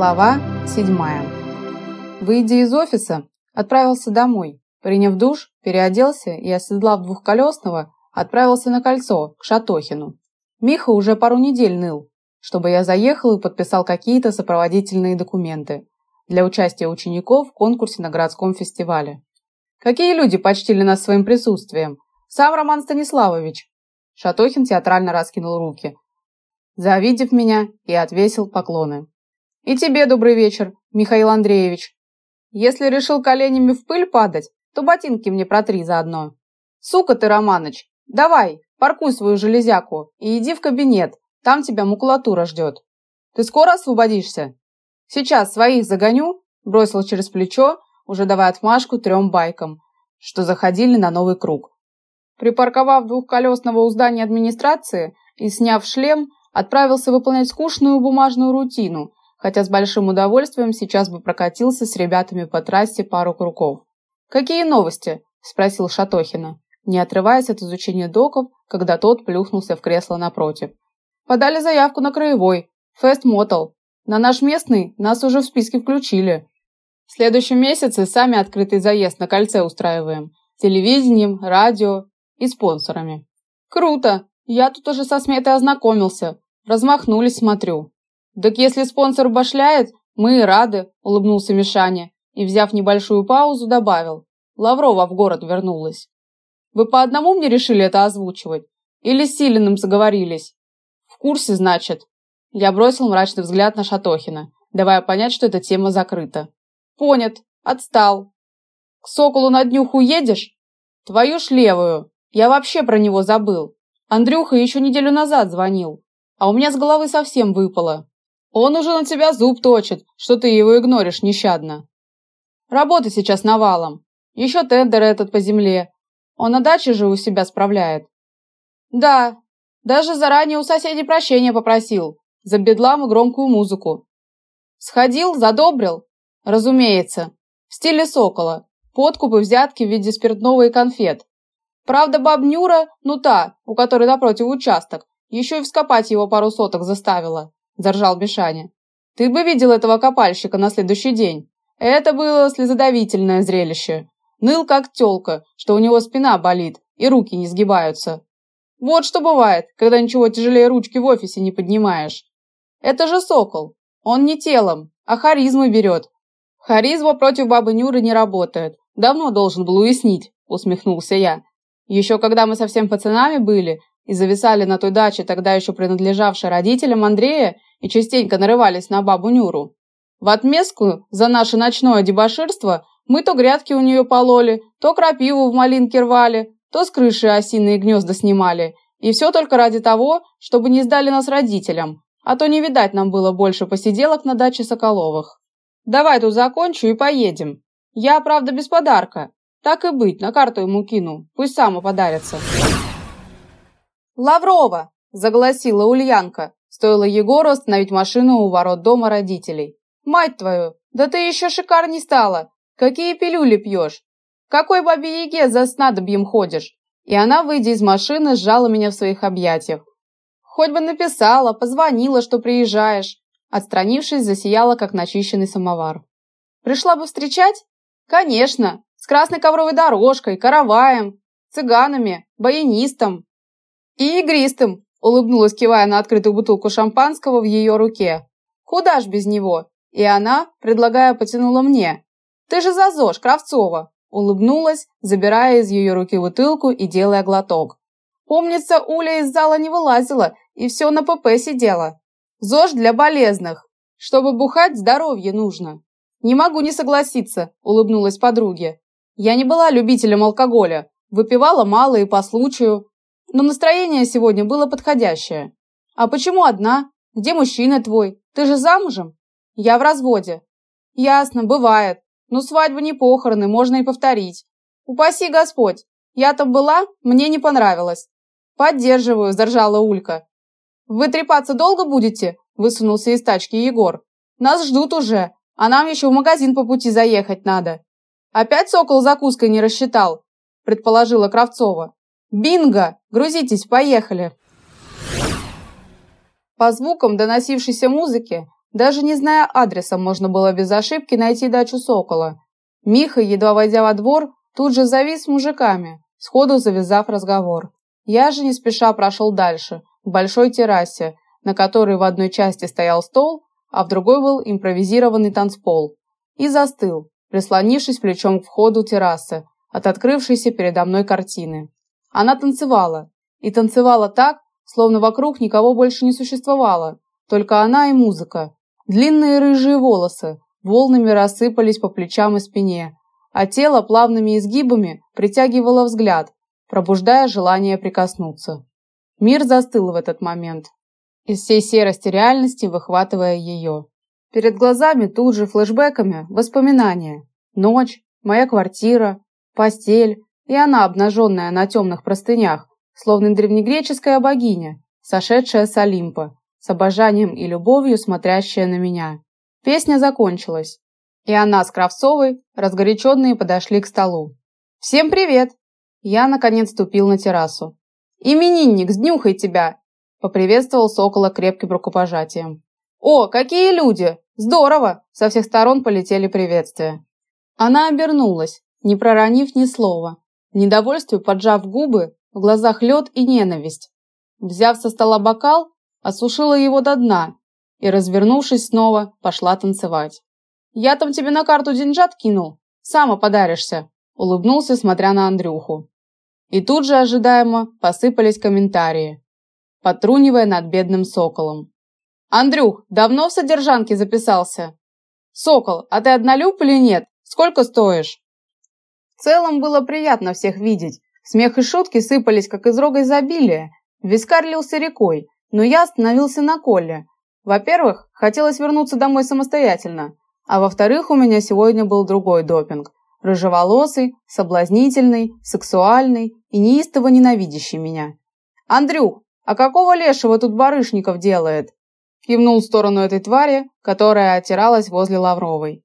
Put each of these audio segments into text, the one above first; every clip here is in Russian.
Глава 7. Выйдя из офиса, отправился домой. Приняв душ, переоделся и, оседлав двухколесного, отправился на кольцо, к Шатохину. Миха уже пару недель ныл, чтобы я заехал и подписал какие-то сопроводительные документы для участия учеников в конкурсе на городском фестивале. Какие люди почтили нас своим присутствием? Сам Роман Станиславович. Шатохин театрально раскинул руки, завидев меня и отвесил поклоны. И тебе добрый вечер, Михаил Андреевич. Если решил коленями в пыль падать, то ботинки мне протри заодно. Сука ты, Романыч, давай, паркуй свою железяку и иди в кабинет, там тебя макулатура ждет. Ты скоро освободишься? Сейчас своих загоню, бросил через плечо, уже давая отмашку трем байкам, что заходили на новый круг. Припарковав двухколесного у здания администрации и сняв шлем, отправился выполнять скучную бумажную рутину, хотя с большим удовольствием сейчас бы прокатился с ребятами по трассе пару кругов. «Какие новости?» – спросил Шатохина, не отрываясь от изучения доков, когда тот плюхнулся в кресло напротив. «Подали заявку на краевой. Фест Мотал. На наш местный нас уже в списке включили. В следующем месяце сами открытый заезд на кольце устраиваем. Телевидением, радио и спонсорами. Круто! Я тут уже со сметой ознакомился. Размахнулись, смотрю. Так если спонсор башляет, мы и рады, улыбнулся Мишаня и, взяв небольшую паузу, добавил. Лаврова в город вернулась. Вы по одному мне решили это озвучивать? Или с Силиным заговорились? В курсе, значит? Я бросил мрачный взгляд на Шатохина, давая понять, что эта тема закрыта. Понят. Отстал. К Соколу на днюху едешь? Твою ж левую. Я вообще про него забыл. Андрюха еще неделю назад звонил, а у меня с головы совсем выпало. Он уже на тебя зуб точит, что ты его игноришь нещадно. Работа сейчас навалом. Еще тендер этот по земле. Он на даче же у себя справляет. Да, даже заранее у соседей прощения попросил за бедлам и громкую музыку. Сходил, задобрил? Разумеется. В стиле сокола. Подкупы, взятки в виде спиртного и конфет. Правда, бабнюра, ну та, у которой напротив участок, еще и вскопать его пару соток заставила, заржал Мишаня. Ты бы видел этого копальщика на следующий день. Это было слезодавительное зрелище. Ныл как тёлка, что у него спина болит и руки не сгибаются. Вот что бывает, когда ничего тяжелее ручки в офисе не поднимаешь. Это же сокол. Он не телом, а харизмой берет. Харизма против бабы Нюры не работает. Давно должен был уяснить, усмехнулся я. Еще когда мы совсем пацанами были и зависали на той даче, тогда еще принадлежавшей родителям Андрея, и частенько нарывались на бабу Нюру. В отместку за наше ночное дебоширство мы то грядки у нее пололи, то крапиву в малинке рвали, то с крыши осиные гнезда снимали. И все только ради того, чтобы не сдали нас родителям, а то не видать нам было больше посиделок на даче Соколовых. Давай тут закончу и поедем. Я, правда, без подарка, так и быть, на карту ему кину, пусть сам подарится. «Лаврова!» – загласила Ульянка. Стоило Егору остановить машину у ворот дома родителей. «Мать твою, да ты еще шикарней стала! Какие пилюли пьешь? Какой бабе Яге за снадобьем ходишь?» И она, выйдя из машины, сжала меня в своих объятиях. «Хоть бы написала, позвонила, что приезжаешь!» Отстранившись, засияла, как начищенный самовар. «Пришла бы встречать?» «Конечно! С красной ковровой дорожкой, караваем, цыганами, баянистом и игристым, улыбнулась, кивая на открытую бутылку шампанского в ее руке. Куда ж без него? И она, предлагая, потянула мне. Ты же за ЗОЖ, Кравцова, улыбнулась, забирая из ее руки бутылку и делая глоток. Помнится, Уля из зала не вылазила и все на ПП сидела. ЗОЖ для болезных. Чтобы бухать, здоровье нужно. Не могу не согласиться, улыбнулась подруге. Я не была любителем алкоголя, выпивала мало и по случаю, но настроение сегодня было подходящее. А почему одна? Где мужчина твой? Ты же замужем? Я в разводе. Ясно, бывает. Но свадьба не похороны, можно и повторить. Упаси Господь. Я там была, мне не понравилось. Поддерживаю, заржала Улька. Вы трепаться долго будете? Высунулся из тачки Егор. Нас ждут уже, а нам еще в магазин по пути заехать надо. «Опять сокол закуской не рассчитал?» – предположила Кравцова. «Бинго! Грузитесь, поехали!» По звукам доносившейся музыки Даже не зная адреса, можно было без ошибки найти дачу Сокола. Миха, едва войдя во двор, тут же завис с мужиками, сходу завязав разговор. Я же не спеша прошел дальше, к большой террасе, на которой в одной части стоял стол, а в другой был импровизированный танцпол, и застыл, прислонившись плечом к входу террасы от открывшейся передо мной картины. Она танцевала, и танцевала так, словно вокруг никого больше не существовало, только она и музыка. Длинные рыжие волосы волнами рассыпались по плечам и спине, а тело плавными изгибами притягивало взгляд, пробуждая желание прикоснуться. Мир застыл в этот момент, из всей серости реальности выхватывая ее. Перед глазами тут же флешбэками воспоминания. Ночь, моя квартира, постель и она, обнаженная на темных простынях, словно древнегреческая богиня, сошедшая с Олимпа, с обожанием и любовью смотрящая на меня. Песня закончилась, и она с Кравцовой, разгоряченные, подошли к столу. «Всем привет!» Я, наконец, ступил на террасу. «Именинник, сднюхай тебя!» Поприветствовал Сокола крепким рукопожатием. «О, какие люди! Здорово!» Со всех сторон полетели приветствия. Она обернулась, не проронив ни слова. В поджав губы, в глазах лед и ненависть. Взяв со стола бокал, осушила его до дна и, развернувшись снова, пошла танцевать. «Я там тебе на карту деньжат кинул, сама подаришься», улыбнулся, смотря на Андрюху. И тут же ожидаемо посыпались комментарии потрунивая над бедным соколом. «Андрюх, давно в содержанке записался?» «Сокол, а ты однолюб или нет? Сколько стоишь?» В целом было приятно всех видеть. Смех и шутки сыпались, как из рога изобилия. Вискарь лился рекой, но я остановился на Коле. Во-первых, хотелось вернуться домой самостоятельно, а во-вторых, у меня сегодня был другой допинг. Рыжеволосый, соблазнительный, сексуальный и неистово ненавидящий меня. «Андрюх, «А какого лешего тут барышников делает?» Кивнул в сторону этой твари, которая отиралась возле Лавровой.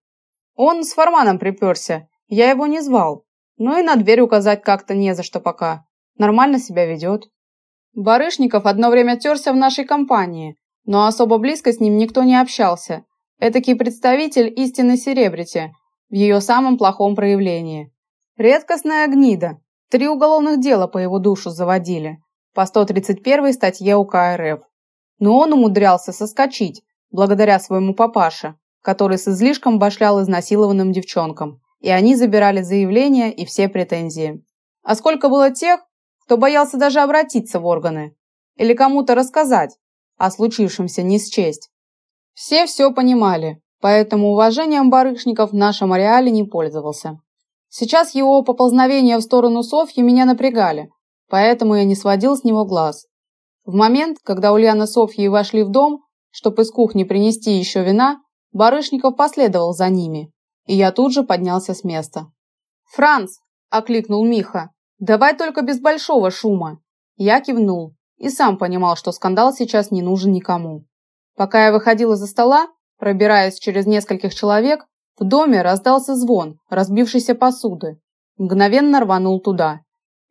«Он с форманом приперся. Я его не звал. Ну и на дверь указать как-то не за что пока. Нормально себя ведет». Барышников одно время терся в нашей компании, но особо близко с ним никто не общался. Этакий представитель истинной серебрити в ее самом плохом проявлении. Редкостная гнида. Три уголовных дела по его душу заводили по 131 статье УК РФ. Но он умудрялся соскочить, благодаря своему папаше, который с излишком башлял изнасилованным девчонкам, и они забирали заявления и все претензии. А сколько было тех, кто боялся даже обратиться в органы или кому-то рассказать о случившемся не счесть. Все все понимали, поэтому уважением барышников в нашем ареале не пользовался. Сейчас его поползновения в сторону Софьи меня напрягали, поэтому я не сводил с него глаз. В момент, когда Ульяна с Софьей вошли в дом, чтобы из кухни принести еще вина, Барышников последовал за ними, и я тут же поднялся с места. «Франц!» – окликнул Миха. «Давай только без большого шума!» Я кивнул и сам понимал, что скандал сейчас не нужен никому. Пока я выходил из-за стола, пробираясь через нескольких человек, в доме раздался звон разбившейся посуды. Мгновенно рванул туда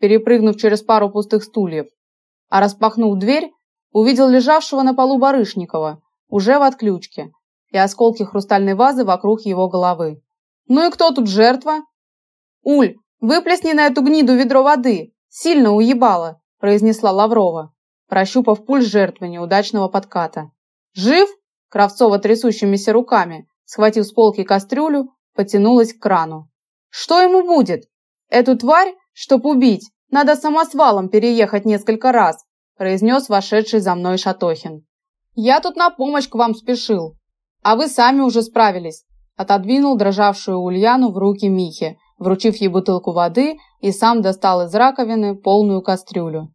перепрыгнув через пару пустых стульев, а распахнув дверь, увидел лежавшего на полу Барышникова, уже в отключке, и осколки хрустальной вазы вокруг его головы. «Ну и кто тут жертва?» «Уль, выплесни на эту гниду ведро воды! Сильно уебала!» произнесла Лаврова, прощупав пульс жертвы неудачного подката. «Жив?» Кравцова трясущимися руками, схватив с полки кастрюлю, потянулась к крану. «Что ему будет? Эту тварь, чтоб убить, надо самосвалом переехать несколько раз, произнес вошедший за мной Шатохин. Я тут на помощь к вам спешил, а вы сами уже справились. Отодвинул дрожавшую Ульяну в руки Михе, вручив ей бутылку воды и сам достал из раковины полную кастрюлю.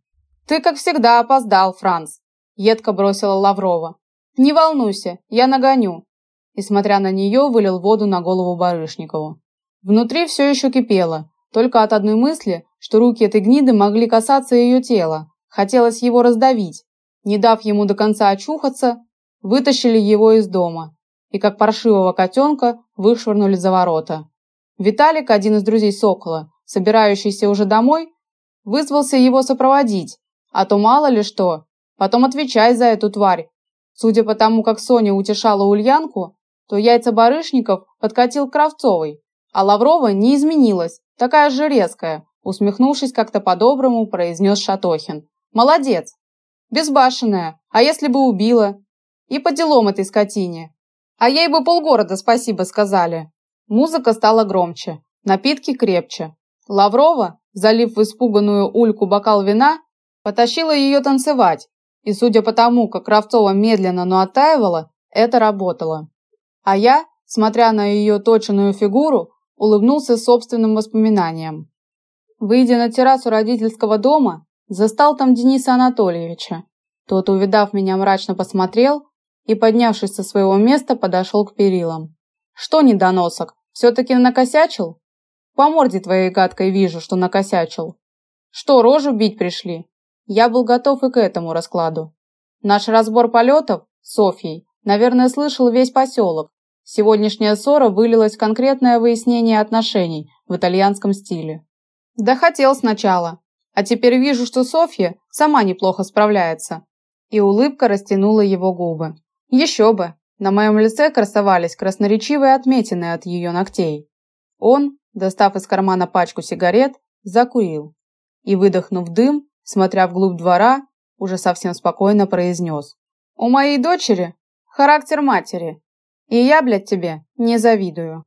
Ты, как всегда, опоздал, Франц, едко бросила Лаврова. Не волнуйся, я нагоню. И смотря на нее, вылил воду на голову Барышникову. Внутри все еще кипело, только от одной мысли, что руки этой гниды могли касаться ее тела, хотелось его раздавить. Не дав ему до конца очухаться, вытащили его из дома и, как паршивого котенка, вышвырнули за ворота. Виталик, один из друзей Сокола, собирающийся уже домой, вызвался его сопроводить, а то мало ли что, потом отвечай за эту тварь. Судя по тому, как Соня утешала Ульянку, то яйца барышников подкатил Кравцовой, а Лаврова не изменилась, такая же резкая, усмехнувшись как-то по-доброму, произнес Шатохин. Молодец. Безбашенная. А если бы убила? И по делам этой скотине. А ей бы полгорода спасибо сказали. Музыка стала громче, напитки крепче. Лаврова, залив в испуганную Ульку бокал вина, потащила ее танцевать, и судя по тому, как Кравцова медленно, но оттаивала, это работало. А я, смотря на ее точенную фигуру, улыбнулся собственным воспоминаниям. Выйдя на террасу родительского дома, застал там Дениса Анатольевича. Тот, увидав меня, мрачно посмотрел и, поднявшись со своего места, подошел к перилам. «Что, недоносок, все-таки накосячил?» «По морде твоей гадкой вижу, что накосячил. Что, рожу бить пришли?» Я был готов и к этому раскладу. Наш разбор полетов Софьей, наверное, слышал весь поселок. Сегодняшняя ссора вылилась в конкретное выяснение отношений в итальянском стиле. Да хотел сначала, а теперь вижу, что Софья сама неплохо справляется. И улыбка растянула его губы. Еще бы, на моем лице красовались красноречивые отметины от ее ногтей. Он, достав из кармана пачку сигарет, закурил и, выдохнув дым, смотря вглубь двора, уже совсем спокойно произнес. «У моей дочери характер матери, и я, блядь, тебе не завидую».